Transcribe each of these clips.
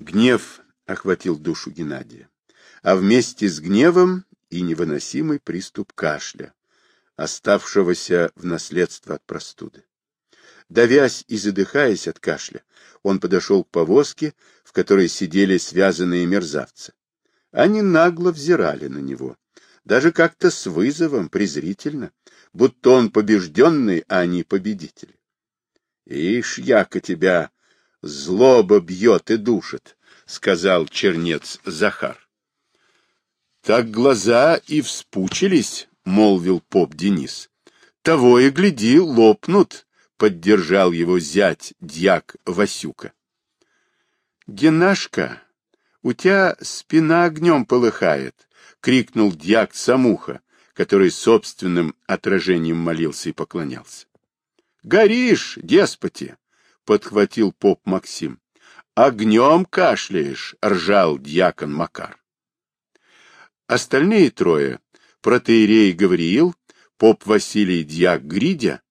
Гнев охватил душу Геннадия, а вместе с гневом и невыносимый приступ кашля, оставшегося в наследство от простуды. Давясь и задыхаясь от кашля, он подошел к повозке, в которой сидели связанные мерзавцы. Они нагло взирали на него, даже как-то с вызовом, презрительно, будто он побежденный, а они победители. Ишь, яко тебя злоба бьет и душит, — сказал чернец Захар. — Так глаза и вспучились, — молвил поп Денис. — Того и гляди, лопнут, — поддержал его зять дьяк Васюка. — Генашка, у тебя спина огнем полыхает, — крикнул дьяк Самуха, который собственным отражением молился и поклонялся. — Горишь, деспоти! — подхватил поп Максим. — Огнем кашляешь, — ржал дьякон Макар. Остальные трое, протеерей Гавриил, поп Василий дьяк Гридя,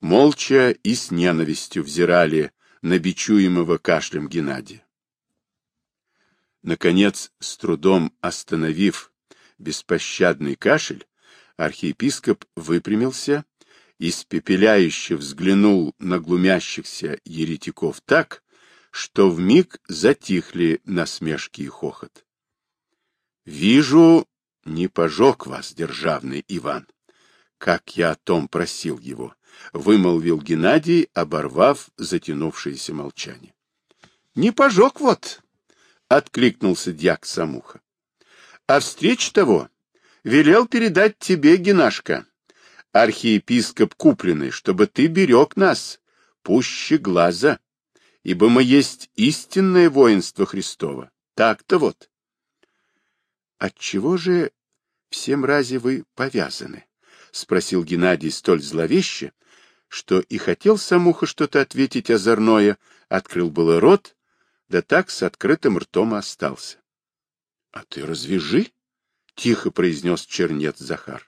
молча и с ненавистью взирали на бичуемого кашлем Геннадия. Наконец, с трудом остановив беспощадный кашель, архиепископ выпрямился испепеляюще взглянул на глумящихся еретиков так, что вмиг затихли насмешки и хохот. «Вижу, не пожег вас, державный Иван, как я о том просил его», — вымолвил Геннадий, оборвав затянувшееся молчание. «Не пожег вот», — откликнулся дьяк Самуха. «А встреч того велел передать тебе, Генашка, архиепископ купленный, чтобы ты берег нас, пуще глаза, ибо мы есть истинное воинство Христово. Так-то вот. Отчего же всем разе вы повязаны? — спросил Геннадий столь зловеще, что и хотел самуха что-то ответить озорное, открыл было рот, да так с открытым ртом остался. — А ты развяжи, — тихо произнес чернец Захар.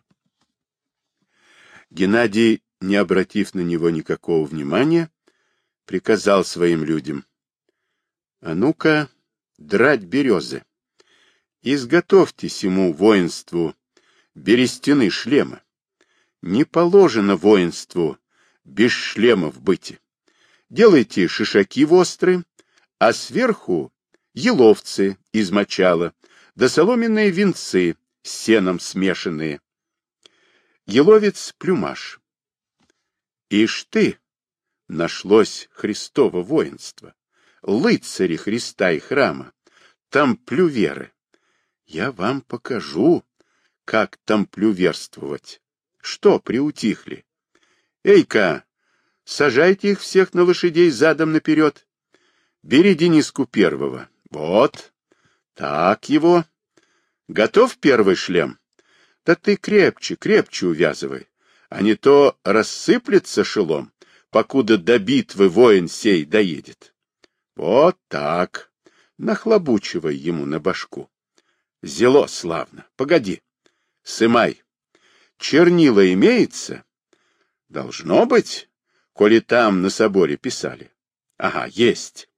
Геннадий, не обратив на него никакого внимания, приказал своим людям. — А ну-ка, драть березы. Изготовьте ему воинству берестяны шлемы. Не положено воинству без шлемов быть. Делайте шишаки востры, а сверху еловцы из мочала, да соломенные венцы с сеном смешанные. Еловец Плюмаш. Ишь ты, нашлось Христово воинство, лыцари Христа и храма, тамплюверы. Я вам покажу, как тамплюверствовать. Что приутихли? Эй-ка, сажайте их всех на лошадей задом наперед. Бери Дениску первого. Вот. Так его. Готов первый шлем? Да ты крепче, крепче увязывай, а не то рассыплется шелом, покуда до битвы воин сей доедет. Вот так. Нахлобучивай ему на башку. Зело славно. Погоди. Сымай. Чернила имеется? Должно быть, коли там на соборе писали. Ага, есть.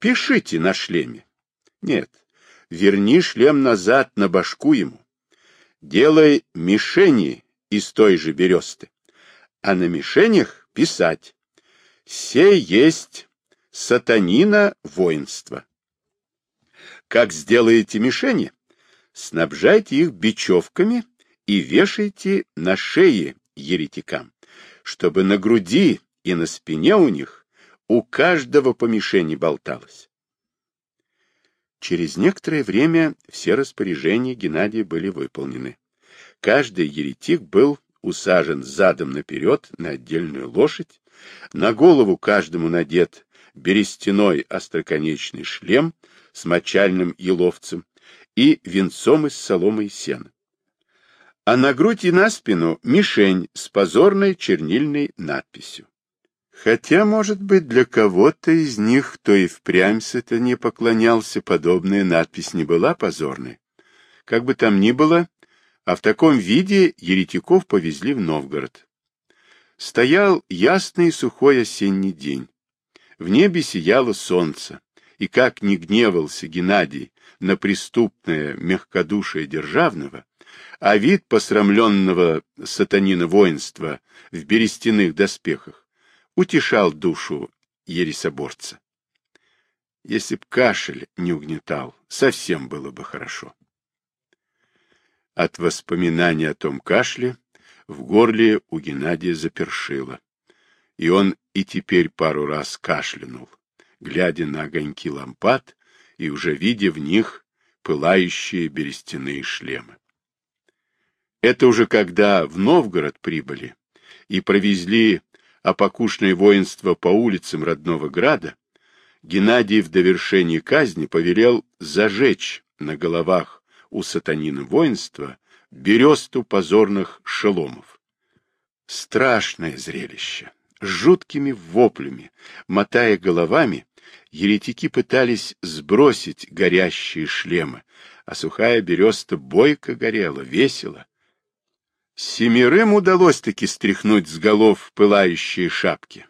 Пишите на шлеме. Нет, верни шлем назад на башку ему делай мишени из той же бересты, а на мишенях писать «Се есть сатанина воинство». Как сделаете мишени, снабжайте их бечевками и вешайте на шее еретикам, чтобы на груди и на спине у них у каждого по мишени болталось. Через некоторое время все распоряжения Геннадия были выполнены. Каждый еретик был усажен задом наперед на отдельную лошадь, на голову каждому надет берестяной остроконечный шлем с мочальным еловцем и венцом из соломы и сена. А на грудь и на спину мишень с позорной чернильной надписью. Хотя, может быть, для кого-то из них, кто и впрямь не поклонялся, подобная надпись не была позорной. Как бы там ни было, а в таком виде еретиков повезли в Новгород. Стоял ясный сухой осенний день. В небе сияло солнце, и как не гневался Геннадий на преступное мягкодушие державного, а вид посрамленного сатанина воинства в берестяных доспехах утешал душу ересоборца. Если б кашель не угнетал, совсем было бы хорошо. От воспоминания о том кашле в горле у Геннадия запершило, и он и теперь пару раз кашлянул, глядя на огоньки лампад и уже видя в них пылающие берестяные шлемы. Это уже когда в Новгород прибыли и провезли опокушное воинство по улицам родного града, Геннадий в довершении казни повелел зажечь на головах у сатанина воинства бересту позорных шеломов. Страшное зрелище. С жуткими воплями, мотая головами, еретики пытались сбросить горящие шлемы, а сухая береста бойко горела, весело. Семерым удалось-таки стряхнуть с голов пылающие шапки.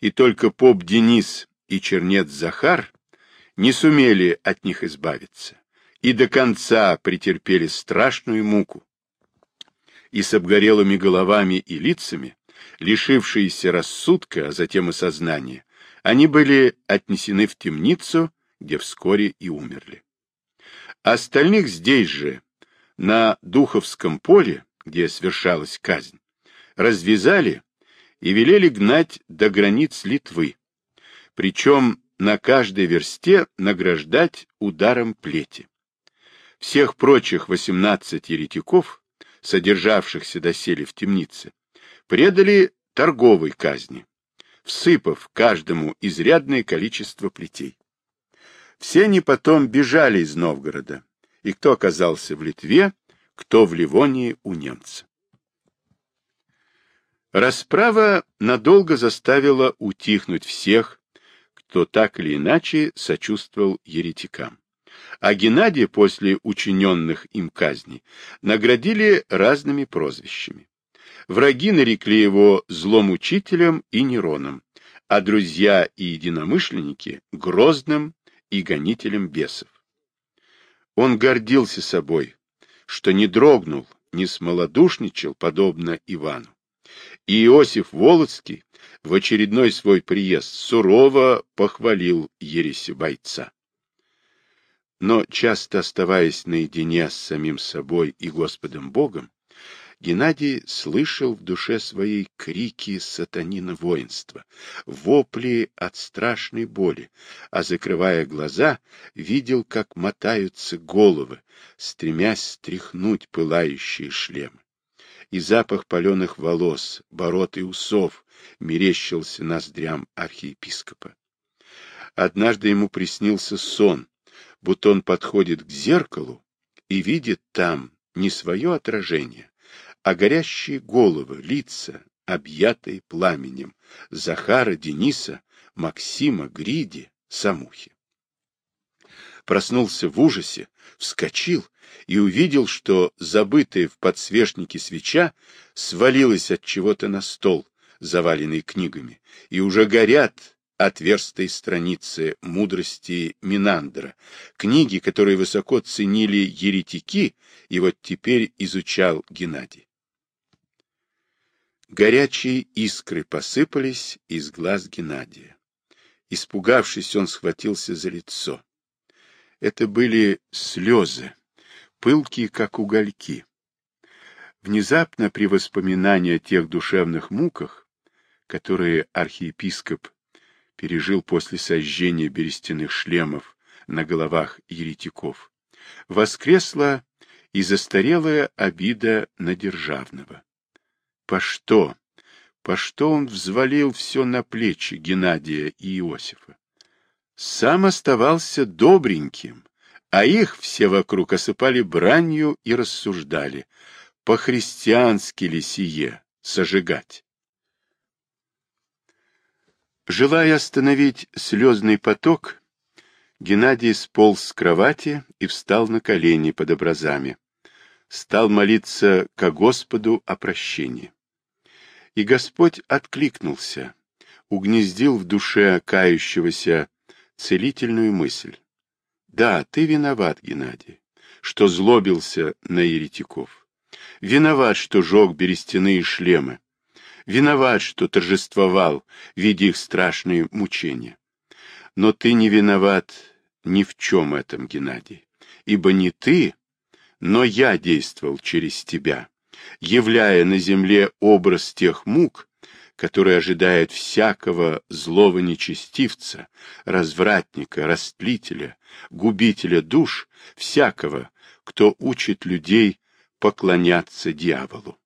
И только поп Денис и чернец Захар не сумели от них избавиться и до конца претерпели страшную муку. И с обгорелыми головами и лицами, лишившиеся рассудка, а затем и сознания, они были отнесены в темницу, где вскоре и умерли. Остальных здесь же, на Духовском поле, где свершалась казнь, развязали и велели гнать до границ Литвы, причем на каждой версте награждать ударом плети. Всех прочих восемнадцать еретиков, содержавшихся доселе в темнице, предали торговой казни, всыпав каждому изрядное количество плетей. Все они потом бежали из Новгорода, и кто оказался в Литве, кто в Ливонии у немца. Расправа надолго заставила утихнуть всех, кто так или иначе сочувствовал еретикам. А Геннадия после учиненных им казней наградили разными прозвищами. Враги нарекли его злом учителем и Нероном, а друзья и единомышленники — грозным и гонителем бесов. Он гордился собой, что не дрогнул, не смолодушничал, подобно Ивану. И Иосиф Волоцкий в очередной свой приезд сурово похвалил ереси бойца. Но часто оставаясь наедине с самим собой и Господом Богом, Геннадий слышал в душе своей крики сатанина воинства, вопли от страшной боли, а, закрывая глаза, видел, как мотаются головы, стремясь стряхнуть пылающие шлемы и запах паленых волос, бород и усов мерещился ноздрям архиепископа. Однажды ему приснился сон, будто он подходит к зеркалу и видит там не свое отражение, а горящие головы, лица, объятые пламенем, Захара, Дениса, Максима, Гриди, Самухи. Проснулся в ужасе, вскочил и увидел, что забытая в подсвечнике свеча свалилась от чего-то на стол, заваленный книгами, и уже горят отверстые страницы мудрости Минандра, книги, которые высоко ценили еретики, и вот теперь изучал Геннадий. Горячие искры посыпались из глаз Геннадия. Испугавшись, он схватился за лицо. Это были слезы, пылкие, как угольки. Внезапно при воспоминании о тех душевных муках, которые архиепископ пережил после сожжения берестяных шлемов на головах еретиков, воскресла и застарелая обида на державного. По что? По что он взвалил все на плечи Геннадия и Иосифа? Сам оставался добреньким, а их все вокруг осыпали бранью и рассуждали, по-христиански ли сие сожигать. Желая остановить слезный поток, Геннадий сполз с кровати и встал на колени под образами. Стал молиться ко Господу о прощении. И Господь откликнулся, угнездил в душе кающегося целительную мысль. Да, ты виноват, Геннадий, что злобился на еретиков. Виноват, что жег берестяные шлемы. Виноват, что торжествовал, видя их страшные мучения. Но ты не виноват ни в чем этом, Геннадий, ибо не ты, но я действовал через тебя, являя на земле образ тех мук, которые ожидают всякого злого нечестивца, развратника, растлителя, губителя душ, всякого, кто учит людей поклоняться дьяволу.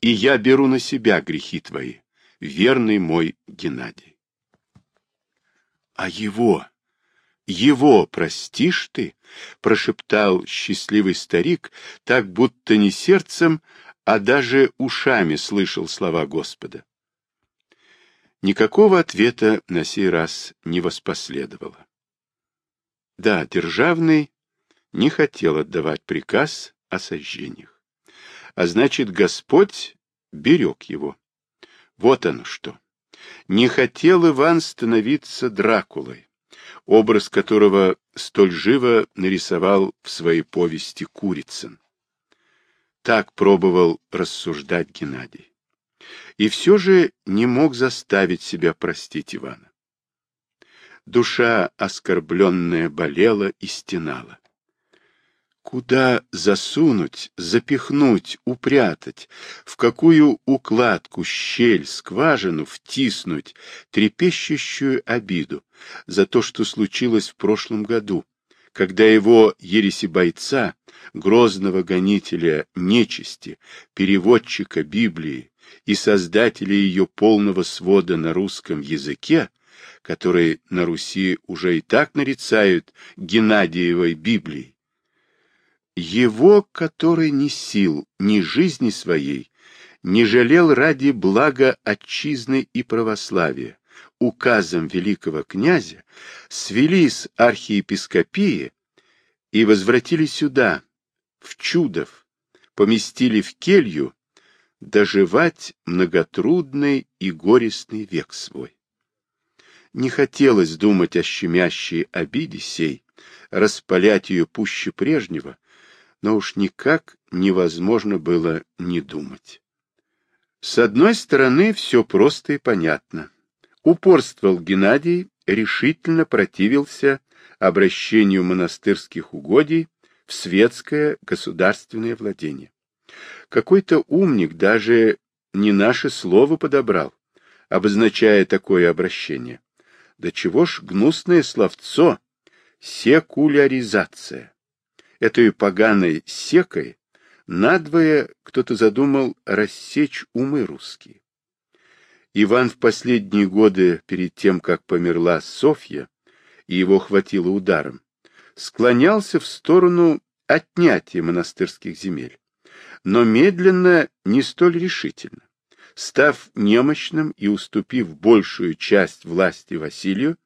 И я беру на себя грехи твои, верный мой Геннадий. А его, его простишь ты? Прошептал счастливый старик, так будто не сердцем, а даже ушами слышал слова Господа. Никакого ответа на сей раз не воспоследовало. Да, Державный не хотел отдавать приказ о сожжениях. А значит, Господь берег его. Вот оно что. Не хотел Иван становиться Дракулой, образ которого столь живо нарисовал в своей повести Курицын. Так пробовал рассуждать Геннадий. И все же не мог заставить себя простить Ивана. Душа оскорбленная болела и стенала. Куда засунуть, запихнуть, упрятать, в какую укладку, щель, скважину втиснуть трепещущую обиду за то, что случилось в прошлом году, когда его ересибойца, грозного гонителя нечисти, переводчика Библии и создателя ее полного свода на русском языке, который на Руси уже и так нарицают Геннадиевой Библией, его, который ни сил, ни жизни своей, не жалел ради блага отчизны и православия, указом великого князя, свели с архиепископии и возвратили сюда, в Чудов, поместили в келью, доживать многотрудный и горестный век свой. Не хотелось думать о щемящей обиде сей, распалять ее пуще прежнего, но уж никак невозможно было не думать. С одной стороны, все просто и понятно. Упорствовал Геннадий, решительно противился обращению монастырских угодий в светское государственное владение. Какой-то умник даже не наше слово подобрал, обозначая такое обращение. Да чего ж гнусное словцо — секуляризация этой поганой секой надвое кто-то задумал рассечь умы русские. Иван в последние годы, перед тем, как померла Софья, и его хватило ударом, склонялся в сторону отнятия монастырских земель, но медленно, не столь решительно. Став немощным и уступив большую часть власти Василию,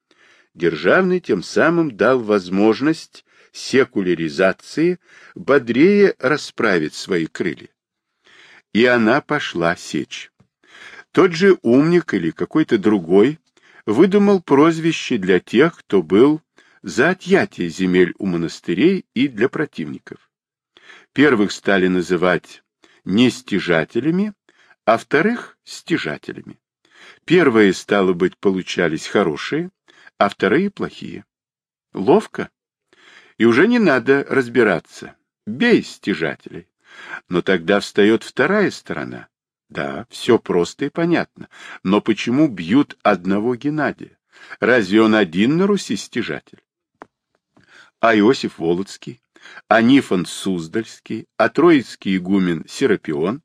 Державный тем самым дал возможность секуляризации бодрее расправить свои крылья. И она пошла сечь. Тот же умник или какой-то другой выдумал прозвище для тех, кто был за отъятие земель у монастырей и для противников. Первых стали называть не стяжателями, а вторых — стяжателями. Первые, стало быть, получались хорошие, а вторые — плохие. Ловко? И уже не надо разбираться. Бей стяжателей. Но тогда встает вторая сторона. Да, все просто и понятно. Но почему бьют одного Геннадия? Разве он один на Руси стяжатель? А Иосиф Волоцкий, а Суздальский, а Троицкий игумен Серапион?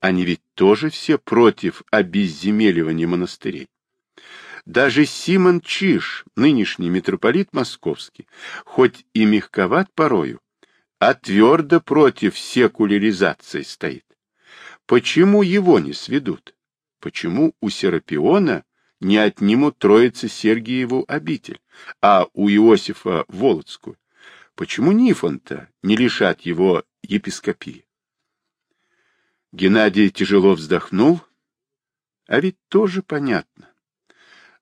Они ведь тоже все против обезземеливания монастырей. Даже Симон Чиш, нынешний митрополит московский, хоть и мягковат порою, а твердо против секуляризации стоит. Почему его не сведут? Почему у Серапиона не отнимут Троицы Сергиеву обитель, а у Иосифа Володскую? Почему Нифонта не лишат его епископии? Геннадий тяжело вздохнул, а ведь тоже понятно.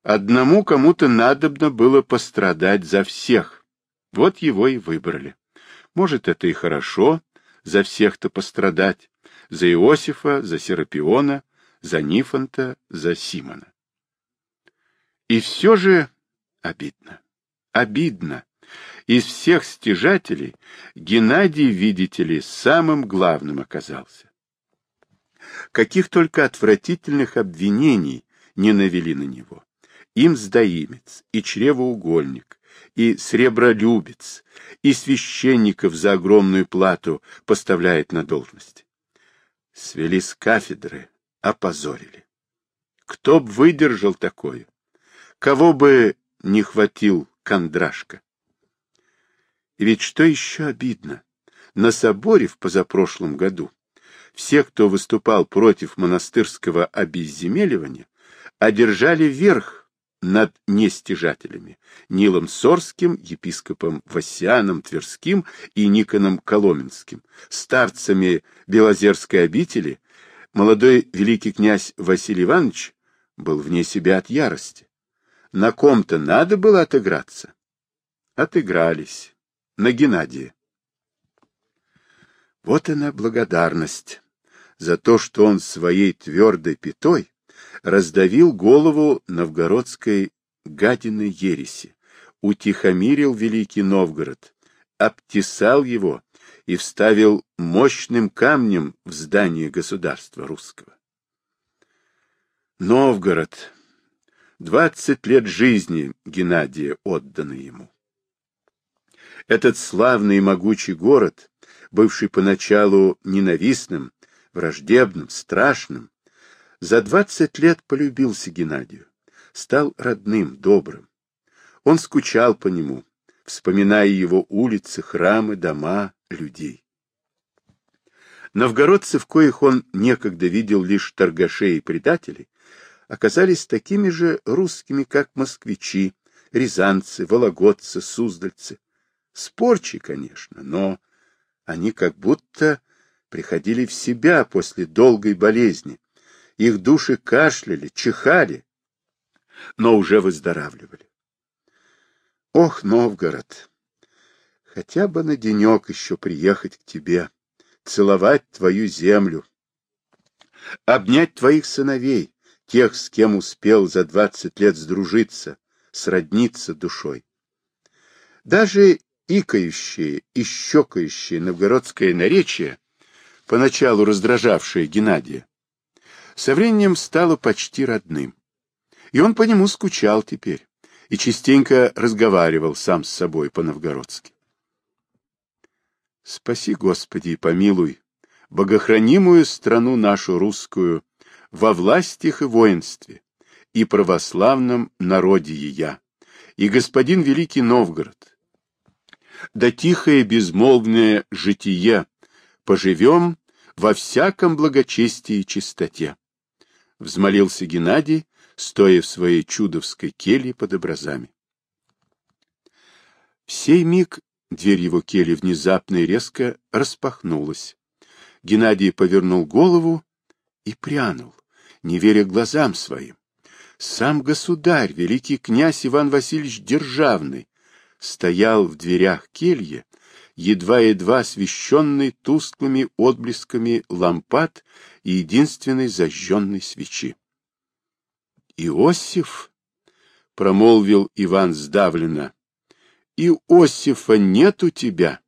Одному кому-то надобно было пострадать за всех. Вот его и выбрали. Может, это и хорошо, за всех-то пострадать. За Иосифа, за Серапиона, за Нифонта, за Симона. И все же обидно. Обидно. Из всех стяжателей Геннадий, видите ли, самым главным оказался. Каких только отвратительных обвинений не навели на него. Им сдаимец, и чревоугольник, и сребролюбец, и священников за огромную плату поставляет на должность. Свели с кафедры, опозорили. Кто б выдержал такое? Кого бы не хватил кондрашка? И ведь что еще обидно? На соборе в позапрошлом году все, кто выступал против монастырского обезземеливания, одержали верх над нестяжателями Нилом Сорским, епископом Васяном Тверским и Никоном Коломенским, старцами Белозерской обители, молодой великий князь Василий Иванович был вне себя от ярости. На ком-то надо было отыграться. Отыгрались на Геннадия. Вот она благодарность за то, что он своей твердой пятой раздавил голову новгородской гадиной ереси, утихомирил Великий Новгород, обтесал его и вставил мощным камнем в здание государства русского. Новгород. Двадцать лет жизни Геннадия отданы ему. Этот славный и могучий город, бывший поначалу ненавистным, враждебным, страшным, за двадцать лет полюбился Геннадию, стал родным, добрым. Он скучал по нему, вспоминая его улицы, храмы, дома, людей. Новгородцы, в коих он некогда видел лишь торгашей и предателей, оказались такими же русскими, как москвичи, рязанцы, вологодцы, суздальцы. Спорчи, конечно, но они как будто приходили в себя после долгой болезни. Их души кашляли, чихали, но уже выздоравливали. Ох, Новгород! Хотя бы на денек еще приехать к тебе, целовать твою землю, обнять твоих сыновей, тех, с кем успел за двадцать лет сдружиться, сродниться душой. Даже икающее и щекающее новгородское наречие, поначалу раздражавшее Геннадия, со временем стало почти родным. И он по нему скучал теперь и частенько разговаривал сам с собой по-новгородски. Спаси, Господи, и помилуй, богохранимую страну нашу русскую во властях и воинстве, и православном народе ее, и господин Великий Новгород, да тихое безмолвное житие поживем во всяком благочестии и чистоте. Взмолился Геннадий, стоя в своей чудовской келье под образами. В сей миг дверь его кельи внезапно и резко распахнулась. Геннадий повернул голову и прянул, не веря глазам своим. Сам государь, великий князь Иван Васильевич Державный, стоял в дверях кельи, едва-едва освещенный тусклыми отблесками лампад и единственной зажженной свечи. «Иосиф!» — промолвил Иван сдавленно. «Иосифа нет у тебя!»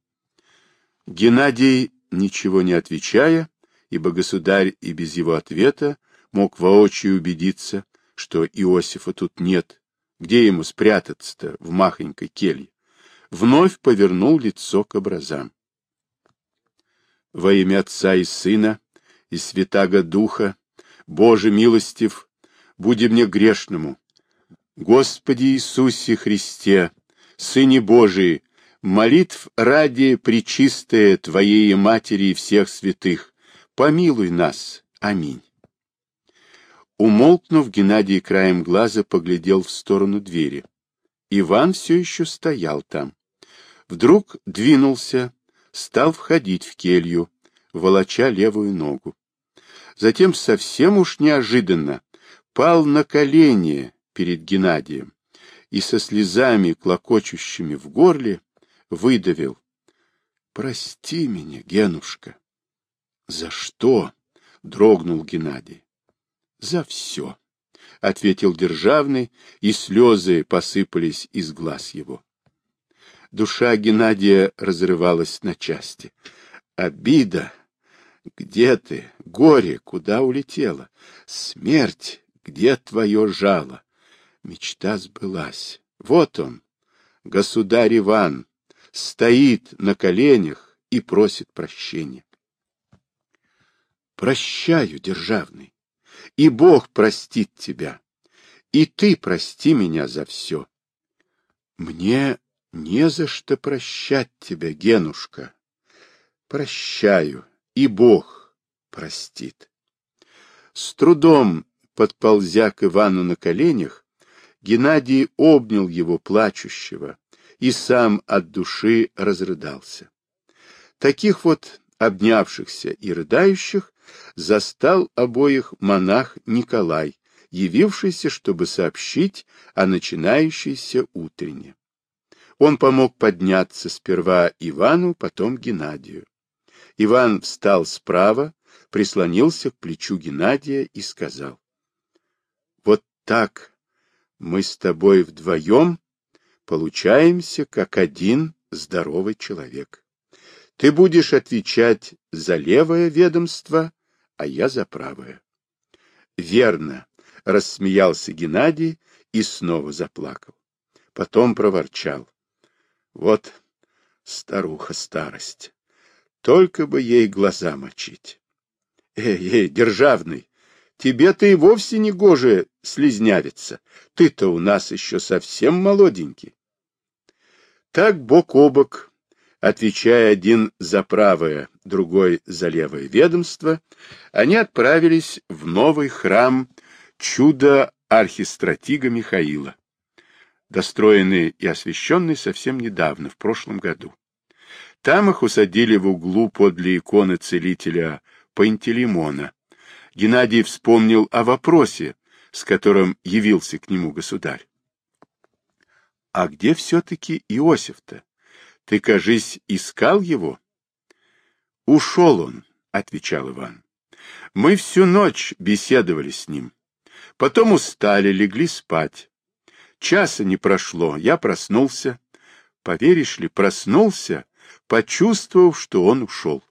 Геннадий, ничего не отвечая, ибо государь и без его ответа мог воочию убедиться, что Иосифа тут нет, где ему спрятаться-то в махонькой келье? Вновь повернул лицо к образам. Во имя Отца и Сына и Святаго Духа, Боже милостив, буди мне грешному. Господи Иисусе Христе, Сыне Божий, молитв ради причистая Твоей Матери и всех святых, помилуй нас. Аминь. Умолкнув, Геннадий краем глаза поглядел в сторону двери. Иван все еще стоял там. Вдруг двинулся, стал входить в келью, волоча левую ногу. Затем совсем уж неожиданно пал на колени перед Геннадием и со слезами, клокочущими в горле, выдавил. — Прости меня, Генушка. — За что? — дрогнул Геннадий. — За все, — ответил Державный, и слезы посыпались из глаз его. Душа Геннадия разрывалась на части. Обида! Где ты? Горе! Куда улетела? Смерть! Где твое жало? Мечта сбылась. Вот он, государь Иван, стоит на коленях и просит прощения. Прощаю, державный, и Бог простит тебя, и ты прости меня за все. Мне не за что прощать тебя, Генушка. Прощаю, и Бог простит. С трудом, подползя к Ивану на коленях, Геннадий обнял его плачущего и сам от души разрыдался. Таких вот обнявшихся и рыдающих застал обоих монах Николай, явившийся, чтобы сообщить о начинающейся утренне. Он помог подняться сперва Ивану, потом Геннадию. Иван встал справа, прислонился к плечу Геннадия и сказал. — Вот так мы с тобой вдвоем получаемся как один здоровый человек. Ты будешь отвечать за левое ведомство, а я за правое. — Верно, — рассмеялся Геннадий и снова заплакал. Потом проворчал. Вот старуха старость. Только бы ей глаза мочить. Эй, эй, державный, тебе-то и вовсе не гоже слезнявиться. Ты-то у нас еще совсем молоденький. Так бок о бок, отвечая один за правое, другой за левое ведомство, они отправились в новый храм чуда архистратига Михаила достроенный и освященный совсем недавно, в прошлом году. Там их усадили в углу подле иконы целителя Пантелеймона. Геннадий вспомнил о вопросе, с которым явился к нему государь. — А где все-таки Иосиф-то? Ты, кажись, искал его? — Ушел он, — отвечал Иван. — Мы всю ночь беседовали с ним. Потом устали, легли спать. Часа не прошло, я проснулся. Поверишь ли, проснулся, почувствовав, что он ушел.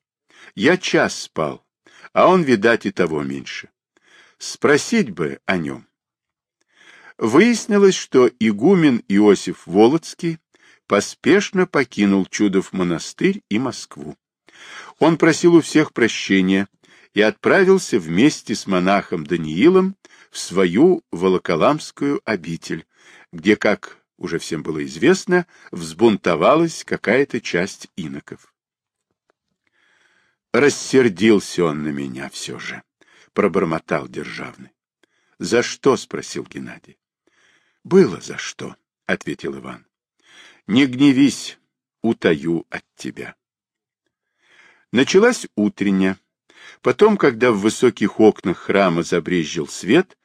Я час спал, а он, видать, и того меньше. Спросить бы о нем. Выяснилось, что игумен Иосиф Волоцкий поспешно покинул Чудов монастырь и Москву. Он просил у всех прощения и отправился вместе с монахом Даниилом в свою Волоколамскую обитель, где, как уже всем было известно, взбунтовалась какая-то часть иноков. Рассердился он на меня все же, пробормотал Державный. — За что? — спросил Геннадий. — Было за что, — ответил Иван. — Не гневись, утаю от тебя. Началась утренняя. Потом, когда в высоких окнах храма забрезжил свет,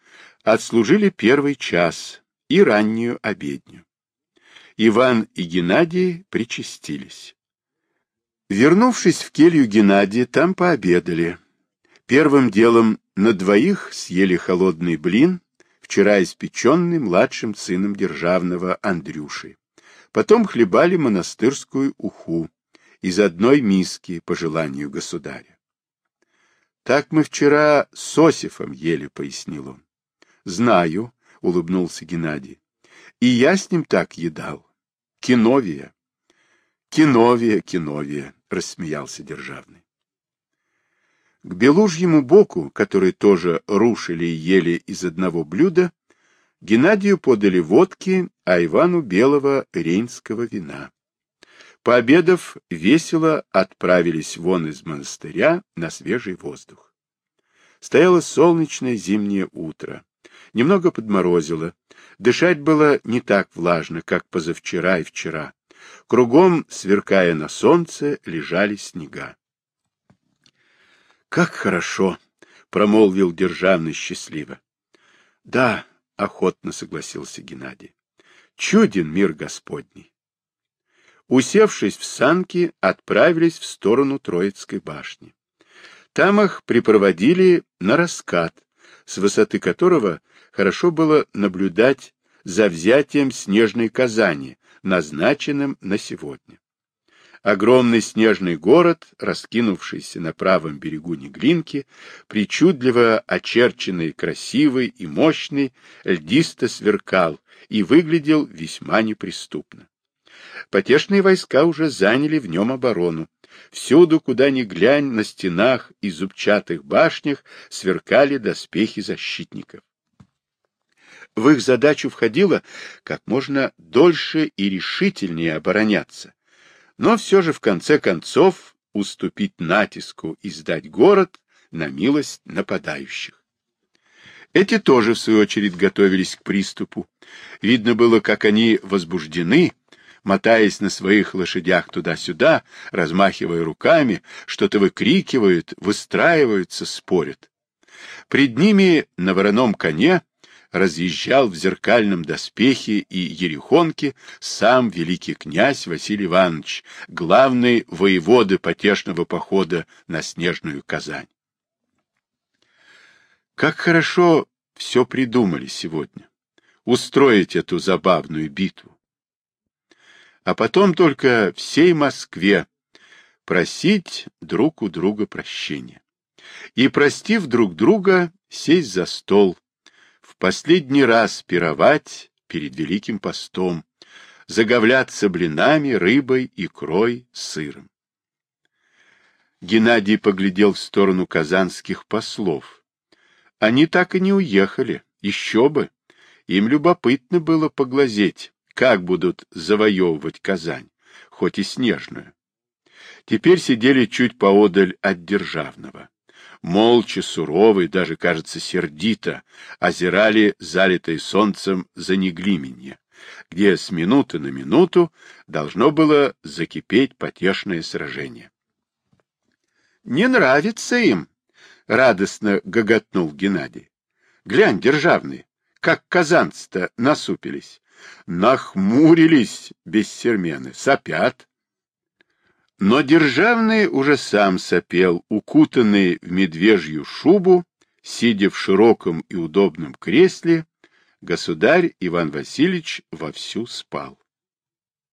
отслужили первый час, и раннюю обедню. Иван и Геннадий причастились. Вернувшись в келью Геннадия, там пообедали. Первым делом на двоих съели холодный блин, вчера испеченный младшим сыном державного Андрюши. Потом хлебали монастырскую уху из одной миски по желанию государя. Так мы вчера с Осифом ели, пояснил он. Знаю, — улыбнулся Геннадий. — И я с ним так едал. Киновия. — Киновия, киновия, — рассмеялся Державный. К белужьему боку, который тоже рушили и ели из одного блюда, Геннадию подали водки, а Ивану белого рейнского вина. Пообедав, весело отправились вон из монастыря на свежий воздух. Стояло солнечное зимнее утро. Немного подморозило. Дышать было не так влажно, как позавчера и вчера. Кругом, сверкая на солнце, лежали снега. — Как хорошо! — промолвил Державный счастливо. — Да, — охотно согласился Геннадий. — Чуден мир Господний. Усевшись в санки, отправились в сторону Троицкой башни. Там их припроводили на раскат, с высоты которого хорошо было наблюдать за взятием снежной Казани, назначенным на сегодня. Огромный снежный город, раскинувшийся на правом берегу Неглинки, причудливо очерченный, красивый и мощный, льдисто сверкал и выглядел весьма неприступно. Потешные войска уже заняли в нем оборону. Всюду, куда ни глянь, на стенах и зубчатых башнях сверкали доспехи защитников. В их задачу входило как можно дольше и решительнее обороняться, но все же в конце концов уступить натиску и сдать город на милость нападающих. Эти тоже, в свою очередь, готовились к приступу. Видно было, как они возбуждены, мотаясь на своих лошадях туда-сюда, размахивая руками, что-то выкрикивают, выстраиваются, спорят. Пред ними на вороном коне разъезжал в зеркальном доспехе и ерехонке сам великий князь Василий Иванович, главный воевода потешного похода на снежную Казань. Как хорошо все придумали сегодня. Устроить эту забавную битву. А потом только всей Москве просить друг у друга прощения. И, простив друг друга, сесть за стол, в последний раз пировать перед Великим постом, заговляться блинами, рыбой, икрой, сыром. Геннадий поглядел в сторону казанских послов. Они так и не уехали, еще бы. Им любопытно было поглазеть, как будут завоевывать Казань, хоть и снежную. Теперь сидели чуть поодаль от Державного молча, суровый, даже, кажется, сердито, озирали залитое солнцем за Неглименье, где с минуты на минуту должно было закипеть потешное сражение. «Не нравится им!» — радостно гоготнул Геннадий. «Глянь, державный, как казанцы-то насупились, нахмурились бессермены, сопят». Но Державный уже сам сопел, укутанный в медвежью шубу, сидя в широком и удобном кресле, государь Иван Васильевич вовсю спал.